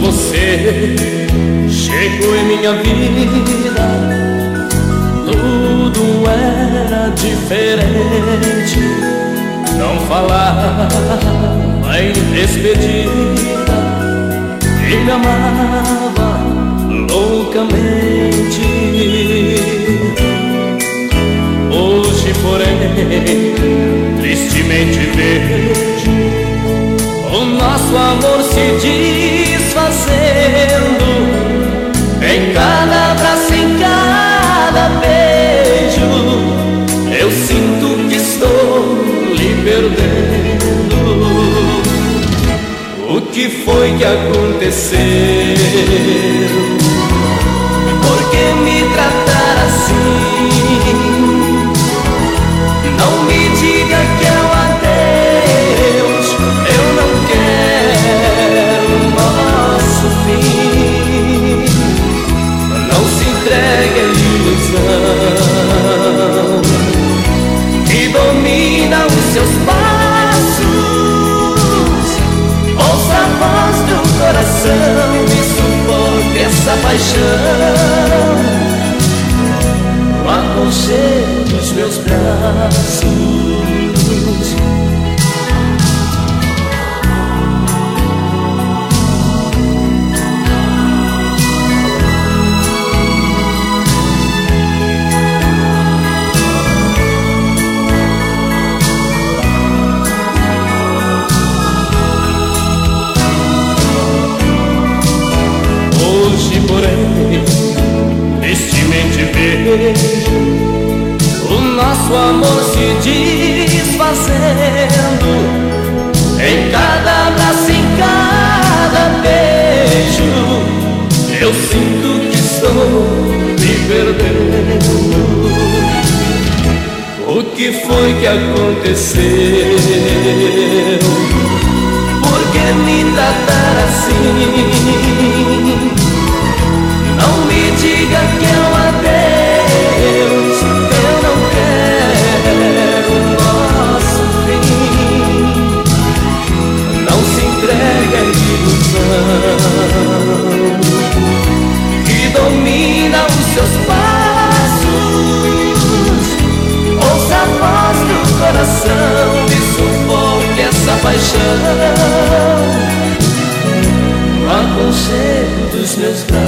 você chegou em minha vida, tudo era diferente. Não falava em despedida e me amava loucamente. Hoje, porém, tristemente vejo o nosso amor se desfazendo que foi que aconteceu? Paixão no aconchego dos meus braços. O nosso amor se desfazendo em cada abraço, em cada beijo. Eu sinto que estou me perdendo. O que foi que aconteceu? Por que me tratar assim? seus passos. Ouça a voz do coração e sufoque essa paixão. Aconselho dos meus braços.